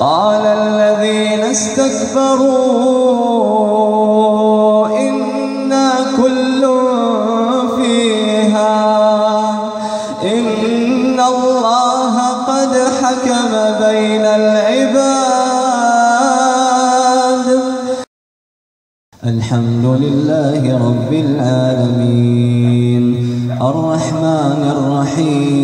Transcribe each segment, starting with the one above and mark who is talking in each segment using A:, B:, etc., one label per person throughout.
A: قال الذين استكبروا إنا كل فيها. إن الله قد حكم بين العباد. الحمد لله رب العالمين. الرحمن الرحيم.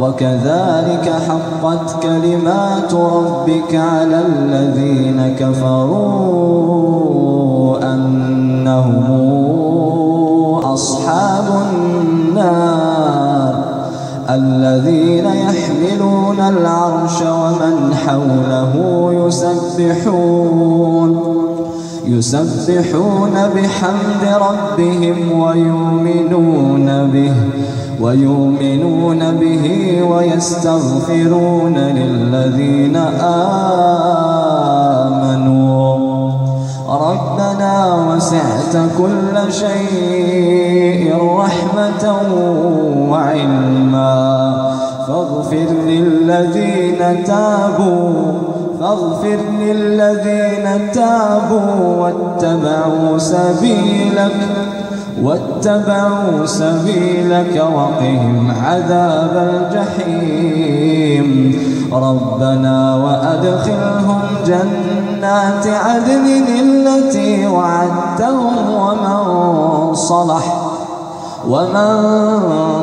A: وكذلك حقت كلمات ربك على الذين كفروا أنهم أصحاب النار الذين يحملون العرش ومن حوله يسبحون يسبحون بحمد ربهم ويؤمنون به ويؤمنون به ويستغفرون للذين آمنوا. ربنا وسعت كل شيء رحمة وعلما. فاغفر للذين تابوا فاغفر للذين تابوا واتبعوا سبيلك واتبعوا سبيلك وقهم عذاب الجحيم. ربنا وأدخلهم جنات عدن التي وعدتهم ومن صلح ومن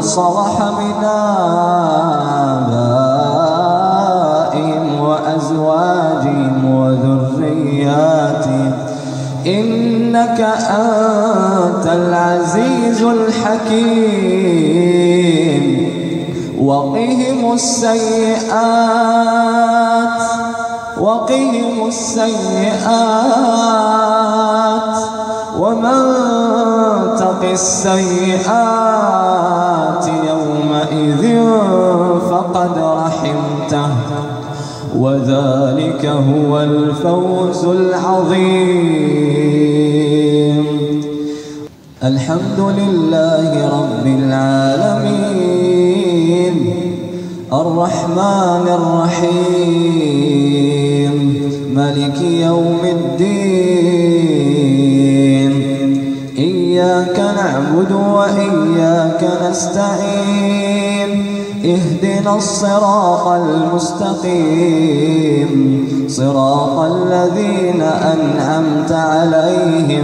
A: صلح من آبائهم. إنك أنت العزيز الحكيم. وقهم السيئات وقهم السيئات. ومن تق السيئات يومئذ فقد رحمته. وذلك هو الفوز العظيم. الحمد لله رب العالمين. الرحمن الرحيم. ملك يوم الدين. إياك نعبد وإياك نستعين. اهدنا الصراط المستقيم. صراط الذين أنعمت عليهم.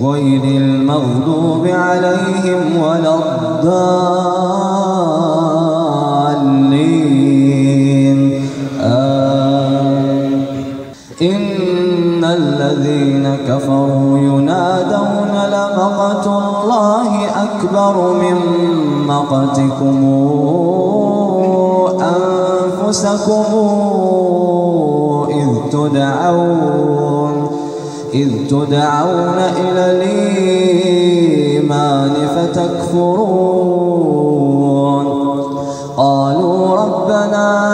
A: غير المغضوب عليهم ولا الضالين. آمين. إن الذين كفروا ينادون لمقت الله أكبر من مقتكم أنفسكم إذ تدعون إذ تدعون إلى الإيمان فتكفرون. قالوا ربنا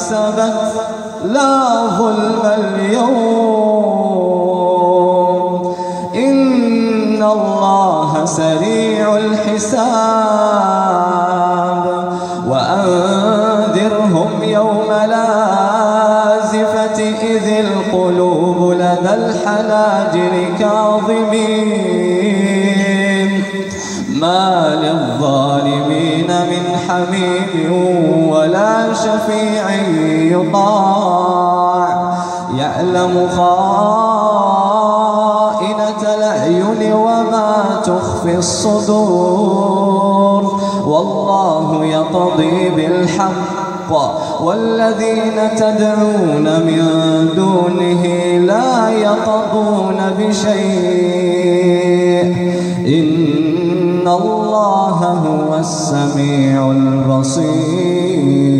A: كسبت لا ظلم اليوم. إن الله سريع الحساب. وأنذرهم يوم لازفة إذ القلوب لدى الحناجر كاظمين. ما للظالمين من حميم شفيع يطاع يعلم خائنة الأعين وما تخفي الصدور. والله يقضي بالحق والذين تدعون من دونه لا يقضون بشيء. إن الله هو السميع البصير.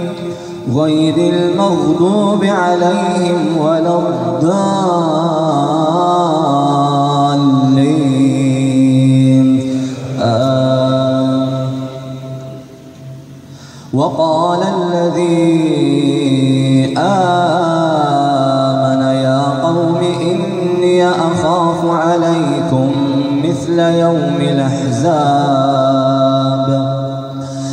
A: غير المغضوب عليهم ولا الضالين. آه وقال الذي آمن يا قوم إني أخاف عليكم مثل يوم الأحزاب.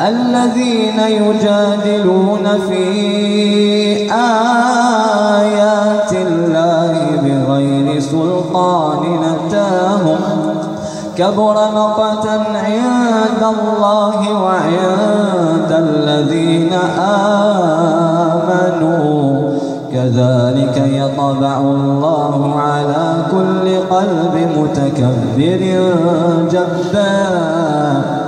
A: الذين يجادلون في آيات الله بغير سلطان نتاهم كبر مقتا عند الله وعند الذين آمنوا. كذلك يطبع الله على كل قلب متكبر جبار.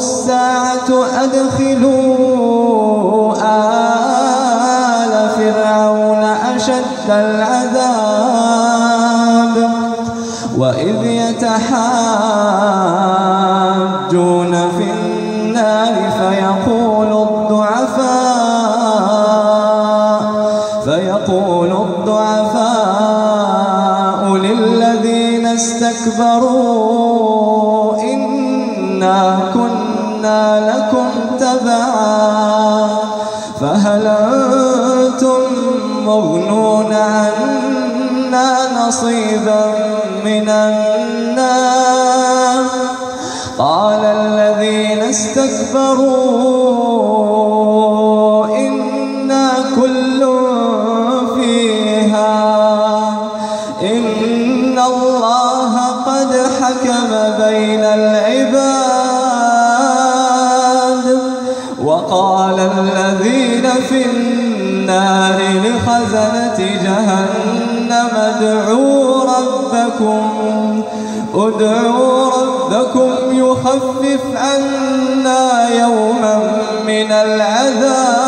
A: الساعة أدخلوا آل فرعون أشد العذاب وإذ يتحاجون في النار فيقول الضعفاء فيقول الضعفاء للذين استكبروا نصيبا من النار. قال الذين استكبروا إنا كل فيها. إن الله قد حكم بين العباد. وقال الذين في النار لخزنة جهنم ادعوا ربكم. ادعوا ربكم يخفف عنا يوما من العذاب.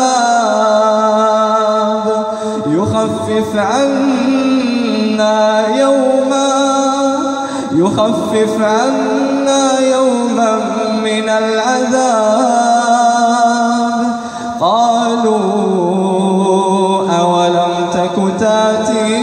A: يخفف عنا يوما يخفف عنا يوما من العذاب.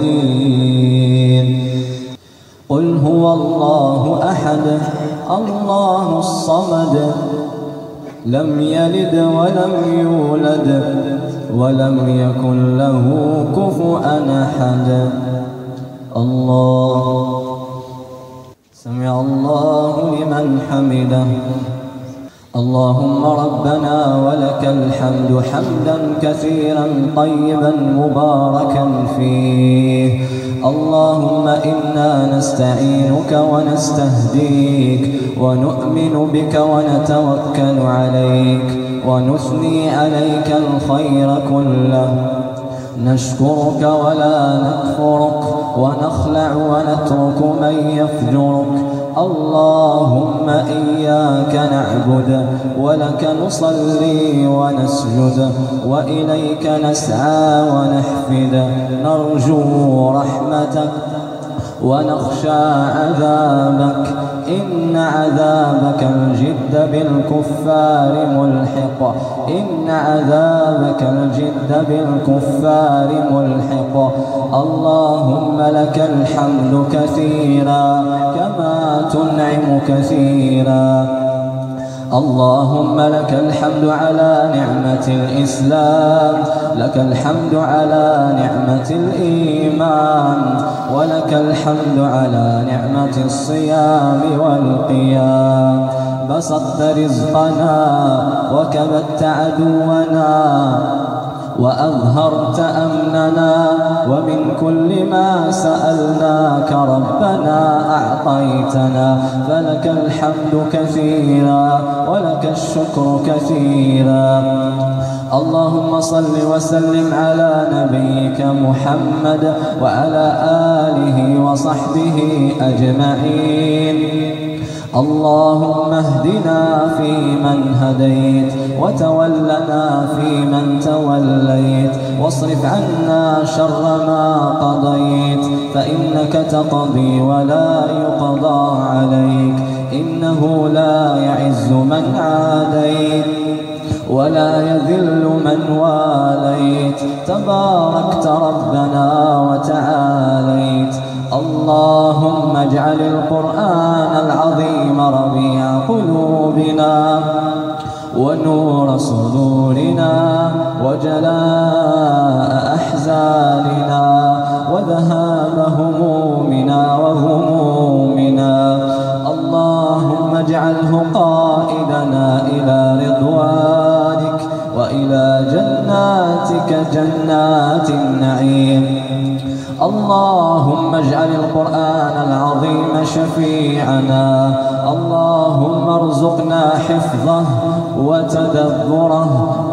A: دين قل هو الله أحد الله الصمد لم يلد ولم يولد ولم يكن له كفؤا أحد. الله سمع الله لمن حمده. اللهم ربنا ولك الحمد حمدا كثيرا طيبا مباركا فيه. اللهم إنا نستعينك ونستهديك ونؤمن بك ونتوكل عليك ونثني عليك الخير كله. نشكرك ولا نكفرك ونخلع ونترك من يفجرك. اللهم إياك نعبد ولك نصلي ونسجد وإليك نسعى ونحفد. نرجو رحمتك ونخشى عذابك. إن عذابك الجد بالكفار ملحق. إن عذابك الجد بالكفار ملحق. اللهم لك الحمد كثيرا كما تنعم كثيرا. اللهم لك الحمد على نعمة الإسلام لك الحمد على نعمة الإيمان ولك الحمد على نعمة الصيام والقيام. بسطت رزقنا وكبت عدونا وأظهرت أمننا ومن كل ما سألناك ربنا أعطيتنا فلك الحمد كثيرا ولك الشكر كثيرا. اللهم صل وسلم على نبيك محمد وعلى آله وصحبه أجمعين. اللهم اهدنا فيمن هديت وتولنا فيمن توليت واصرف عنا شر ما قضيت فإنك تقضي ولا يقضى عليك إنه لا يعز من عاديت ولا يذل من واليت تباركت ربنا وتعاليت اللهم اجعل القرآن العظيم ربيع قلوبنا ونور صدورنا وجلاء أحزاننا وذهاب همومنا وهمومنا اللهم اجعله قائدنا إلى رضوانك وإلى جناتك جنات النعيم اللهم اجعل القرآن العظيم شفيعنا. اللهم ارزقنا حفظه وتدبره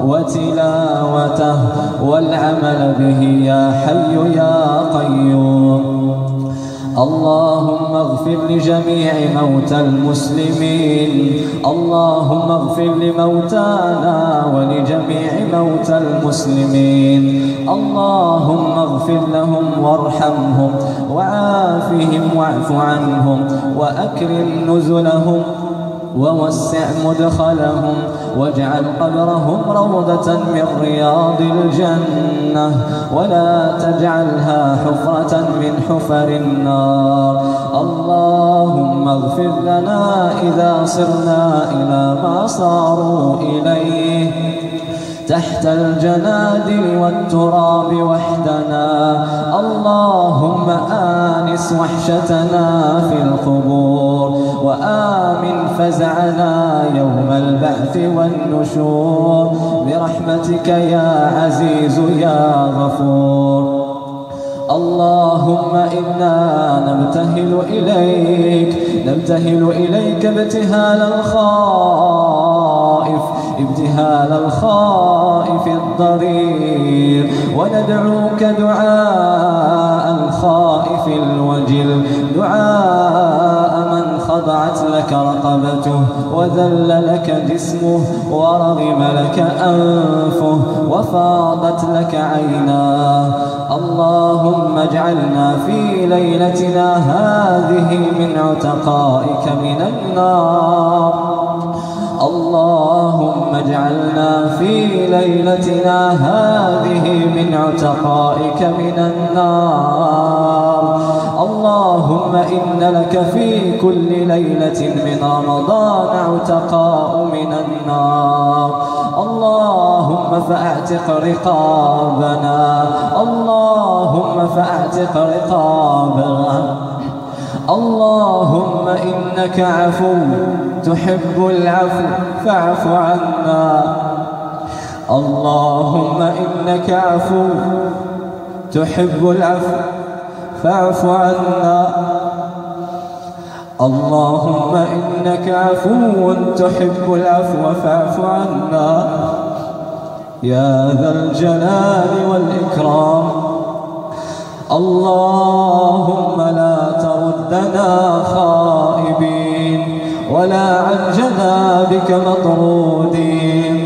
A: وتلاوته والعمل به يا حي يا قيوم. اللهم اغفر لجميع موتى المسلمين. اللهم اغفر لموتانا ولجميع موتى المسلمين. اللهم اغفر لهم وارحمهم وعافهم واعف عنهم وأكرم نزلهم. ووسع مدخلهم واجعل قبرهم روضة من رياض الجنة ولا تجعلها حفرة من حفر النار. اللهم اغفر لنا إذا صرنا إلى ما صاروا إليه. تحت الجنادل والتراب وحدنا. اللهم آنس وحشتنا في القبور. وآمن فزعنا يوم البعث والنشور. برحمتك يا عزيز يا غفور. اللهم إنا نبتهل إليك. نبتهل إليك ابتهال الخائف. ابتهال الخائف الضرير. وندعوك دعاء الخائف الوجل. دعاء من خضعت لك رقبته وذل لك جسمه ورغم لك أنفه وفاضت لك عيناه اللهم اجعلنا في ليلتنا هذه من عتقائك من النار. اللهم اجعلنا في ليلتنا هذه من عتقائك من النار. اللهم إن لك في كل ليلة من رمضان عتقاء من النار. اللهم فأعتق رقابنا. اللهم فأعتق رقابنا. اللهم إنك عفو تحب العفو فاعف عنا. اللهم إنك عفو تحب العفو فاعف عنا. اللهم إنك عفو تحب العفو فاعف عنا. يا ذا الجلال والإكرام. اللهم لا تردنا خائبين ولا عن جنابك مطرودين.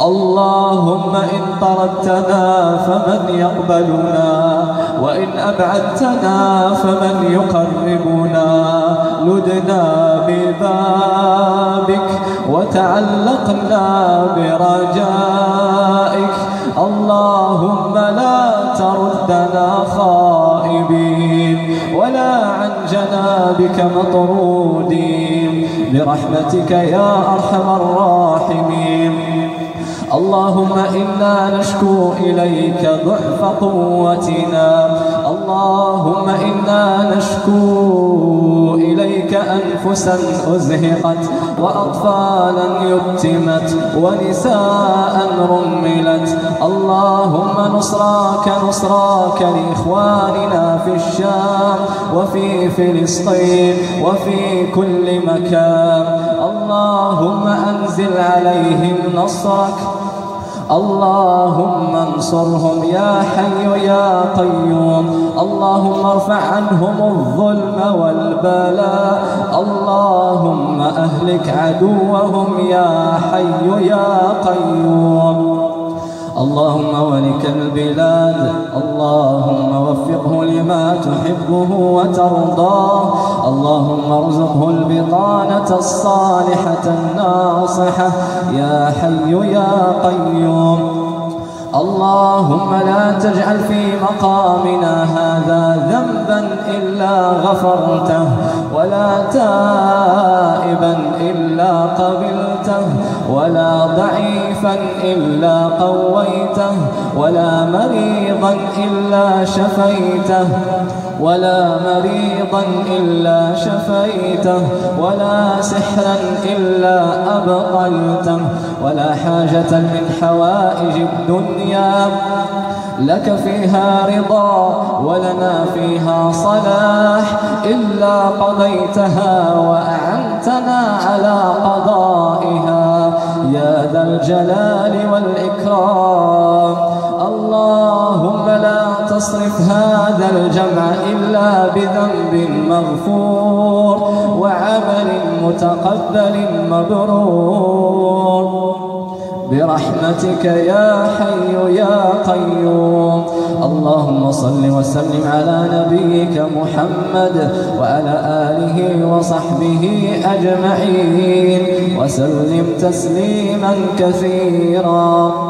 A: اللهم إن طردتنا فمن يقبلنا. وإن أبعدتنا فمن يقربنا لدنا ببابك وتعلقنا برجائك. اللهم لا تردنا خائبين ولا عن جنابك مطرودين. برحمتك يا أرحم الراحمين. اللهم إنا نشكو إليك ضعف قوتنا. اللهم إنا نشكو إليك أنفسا أزهقت وأطفالا يتمت ونساء رملت. اللهم نصراك نصراك لإخواننا في الشام وفي فلسطين وفي كل مكان. اللهم أنزل عليهم نصرك اللهم انصرهم يا حي يا قيوم. اللهم ارفع عنهم الظلم والبلاء. اللهم أهلك عدوهم يا حي يا قيوم. اللهم ولك البلاد اللهم وفقه لما تحبه وترضاه اللهم ارزقه البطانة الصالحة الناصحة. يا حي يا قيوم. اللهم لا تجعل في مقامنا هذا ذنبا إلا غفرته ولا تائبا إلا قبلته ولا ضعيفا إلا قويته ولا مريضا إلا شفيته. ولا مريضا إلا شفيته ولا سحرا إلا أبطلته ولا حاجة من حوائج الدنيا لك فيها رضا ولنا فيها صلاح إلا قضيتها وأعنتنا على قضائها. يا ذا الجلال والإكرام. اللهم لا تصرف هذا الجمع إلا بذنب مغفور وعمل متقبل مبرور. برحمتك يا حي يا قيوم. اللهم صل وسلم على نبيك محمد وعلى آله وصحبه أجمعين. وسلم تسليما كثيرا.